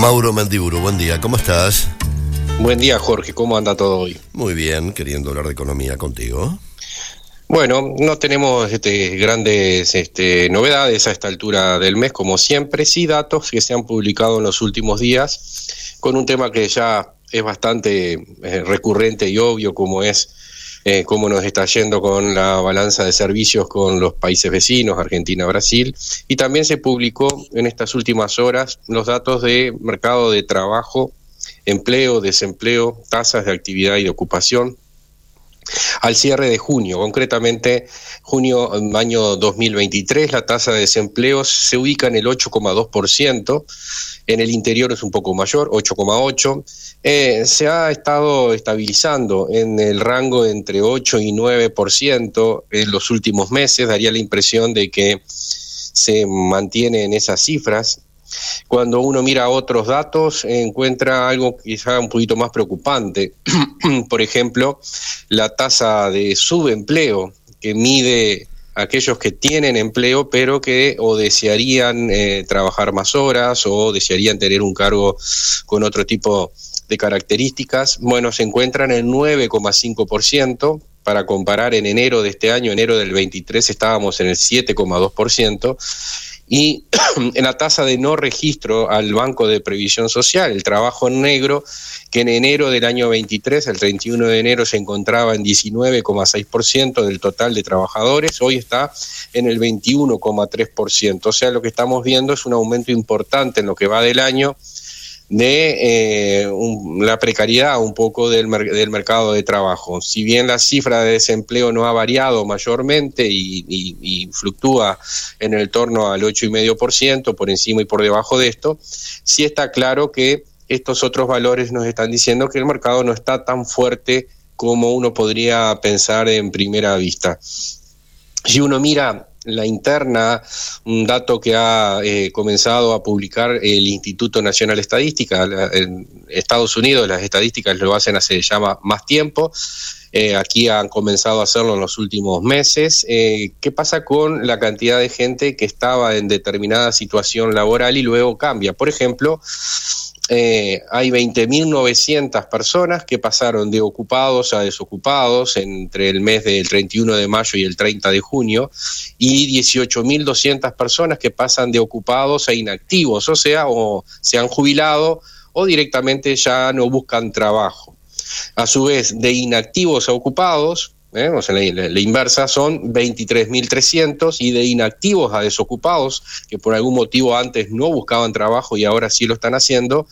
Mauro Mendiburu, buen día, ¿cómo estás? Buen día, Jorge. ¿Cómo anda todo hoy? Muy bien, queriendo hablar de economía contigo. Bueno, no tenemos este, grandes este, novedades a esta altura del mes, como siempre, sí datos que se han publicado en los últimos días, con un tema que ya es bastante eh, recurrente y obvio, como es eh, cómo nos está yendo con la balanza de servicios con los países vecinos, Argentina, Brasil, y también se publicó en estas últimas horas los datos de mercado de trabajo, empleo, desempleo, tasas de actividad y de ocupación al cierre de junio, concretamente junio año 2023, la tasa de desempleo se ubica en el 8,2%, en el interior es un poco mayor, 8,8%, eh, se ha estado estabilizando en el rango entre 8 y 9% en los últimos meses, daría la impresión de que se mantiene en esas cifras, cuando uno mira otros datos, encuentra algo quizá un poquito más preocupante. Por ejemplo, la tasa de subempleo, que mide aquellos que tienen empleo, pero que o desearían eh, trabajar más horas o desearían tener un cargo con otro tipo de características. Bueno, se encuentran en 9,5%. Para comparar, en enero de este año, enero del 23, estábamos en el 7,2% y en la tasa de no registro al Banco de Previsión Social, el trabajo en negro, que en enero del año 23, el 31 de enero, se encontraba en 19,6% del total de trabajadores, hoy está en el 21,3%. O sea, lo que estamos viendo es un aumento importante en lo que va del año de eh, la precariedad un poco del, del, mercado de trabajo. Si bien la cifra de desempleo no ha variado mayormente y, y, fluctúa en el torno al 8,5%, por encima y por debajo de esto, sí está claro que estos otros valores nos están diciendo que el mercado no está tan fuerte como uno podría pensar en primera vista. Si uno mira la interna, un dato que ha eh, comenzado a publicar el Instituto Nacional de Estadística. En Estados Unidos las estadísticas lo hacen hace ya más tiempo. Eh, aquí han comenzado a hacerlo en los últimos meses. Eh, ¿Qué pasa con la cantidad de gente que estaba en determinada situación laboral y luego cambia? Por ejemplo, eh, hay 20.900 personas que pasaron de ocupados a desocupados entre el mes del 31 de mayo y el 30 de junio y 18.200 personas que pasan de ocupados a inactivos, o sea, o se han jubilado o directamente ya no buscan trabajo. A su vez, de inactivos a ocupados, ¿eh? la, inversa son 23.300 y de inactivos a desocupados, que por algún motivo antes no buscaban trabajo y ahora sí lo están haciendo,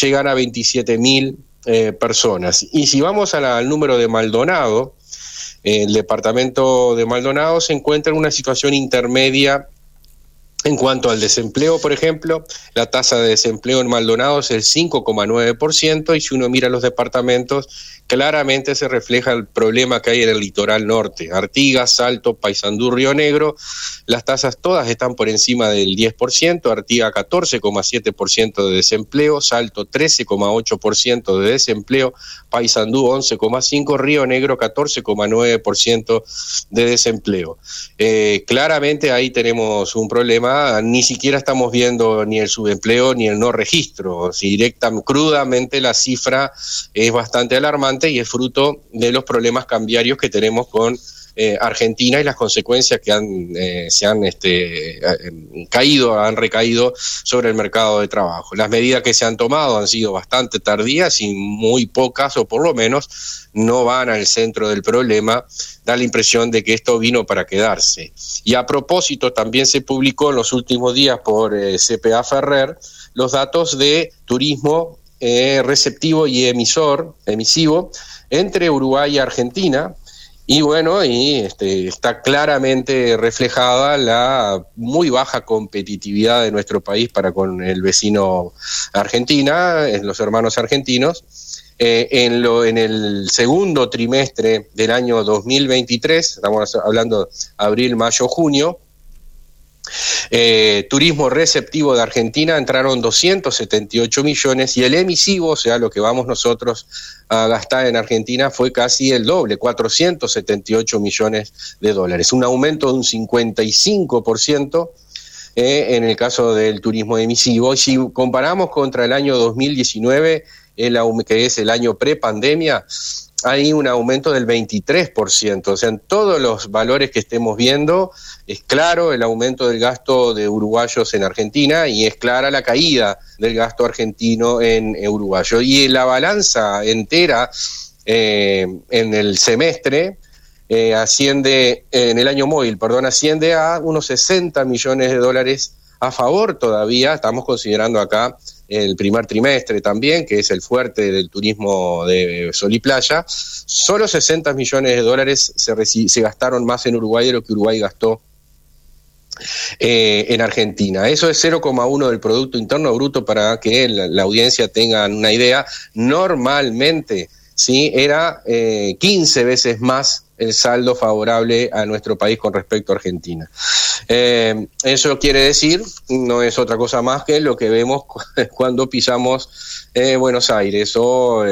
llegan a 27.000 eh, personas. Y si vamos al número de Maldonado, el departamento de Maldonado se encuentra en una situación intermedia en cuanto al desempleo, por ejemplo, la tasa de desempleo en Maldonado es el 5,9% y si uno mira los departamentos, claramente se refleja el problema que hay en el litoral norte. Artigas, Salto, Paysandú, Río Negro, las tasas todas están por encima del 10%, Artigas 14,7% de desempleo, Salto 13,8% de desempleo, Paysandú 11,5%, Río Negro 14,9% de desempleo. Eh, claramente ahí tenemos un problema, ni siquiera estamos viendo ni el subempleo ni el no registro, si crudamente la cifra es bastante alarmante y es fruto de los problemas cambiarios que tenemos con eh, Argentina y las consecuencias que han, eh, se han este, eh, caído, han recaído sobre el mercado de trabajo. Las medidas que se han tomado han sido bastante tardías y muy pocas, o por lo menos no van al centro del problema. Da la impresión de que esto vino para quedarse. Y a propósito, también se publicó en los últimos días por CPA Ferrer los datos de turismo eh, receptivo y emisor, emisivo, entre Uruguay y Argentina. Y bueno, y este, está claramente reflejada la muy baja competitividad de nuestro país para con el vecino Argentina, los hermanos argentinos. Eh, en, lo, en el segundo trimestre del año 2023, estamos hablando abril, mayo, junio, eh, turismo receptivo de Argentina entraron 278 millones y el emisivo, o sea, lo que vamos nosotros a gastar en Argentina fue casi el doble, 478 millones de dólares, un aumento de un 55% eh, en el caso del turismo emisivo. Y si comparamos contra el año 2019, el, que es el año pre-pandemia, hay un aumento del 23%. O sea, en todos los valores que estemos viendo, es claro el aumento del gasto de uruguayos en Argentina y es clara la caída del gasto argentino en uruguayo. Y en la balanza entera eh, en el semestre eh, asciende, en el año móvil, perdón, asciende a unos 60 millones de dólares a favor todavía, estamos considerando acá el primer trimestre también, que es el fuerte del turismo de sol y playa, solo 60 millones de dólares se, gastaron más en Uruguay de lo que Uruguay gastó eh, en Argentina. Eso es 0,1 del Producto Interno Bruto para que la, audiencia tenga una idea. Normalmente, ¿sí? era 15 eh, veces más el saldo favorable a nuestro país con respecto a Argentina. Eh, eso quiere decir, no es otra cosa más que lo que vemos cuando pisamos Buenos Aires o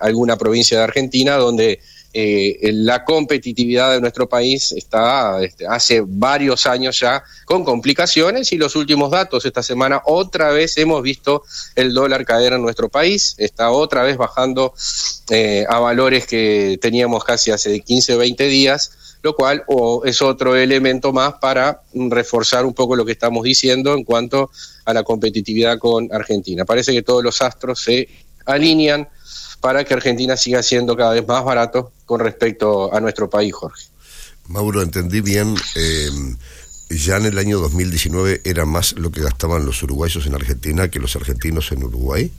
alguna provincia de Argentina donde eh, la competitividad de nuestro país está este, hace varios años ya con complicaciones y los últimos datos esta semana otra vez hemos visto el dólar caer en nuestro país, está otra vez bajando eh, a valores que teníamos casi hace 15 o 20 días lo cual es otro elemento más para reforzar un poco lo que estamos diciendo en cuanto a la competitividad con Argentina. Parece que todos los astros se alinean para que Argentina siga siendo cada vez más barato con respecto a nuestro país, Jorge. Mauro, entendí bien, eh, ya en el año 2019 era más lo que gastaban los uruguayos en Argentina que los argentinos en Uruguay.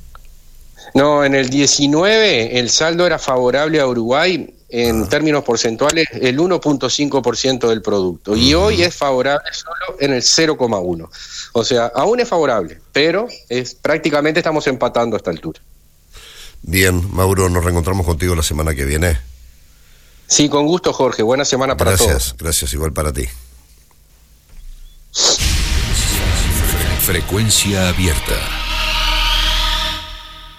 No, en el 19 el saldo era favorable a Uruguay en ah. términos porcentuales el 1.5% del producto y hoy es favorable solo en el 0,1. O sea, aún es favorable, pero es prácticamente estamos empatando a esta altura. Bien, Mauro, nos reencontramos contigo la semana que viene. Sí, con gusto, Jorge. Buena semana para todos. Gracias, gracias, igual para ti. Frecuencia abierta.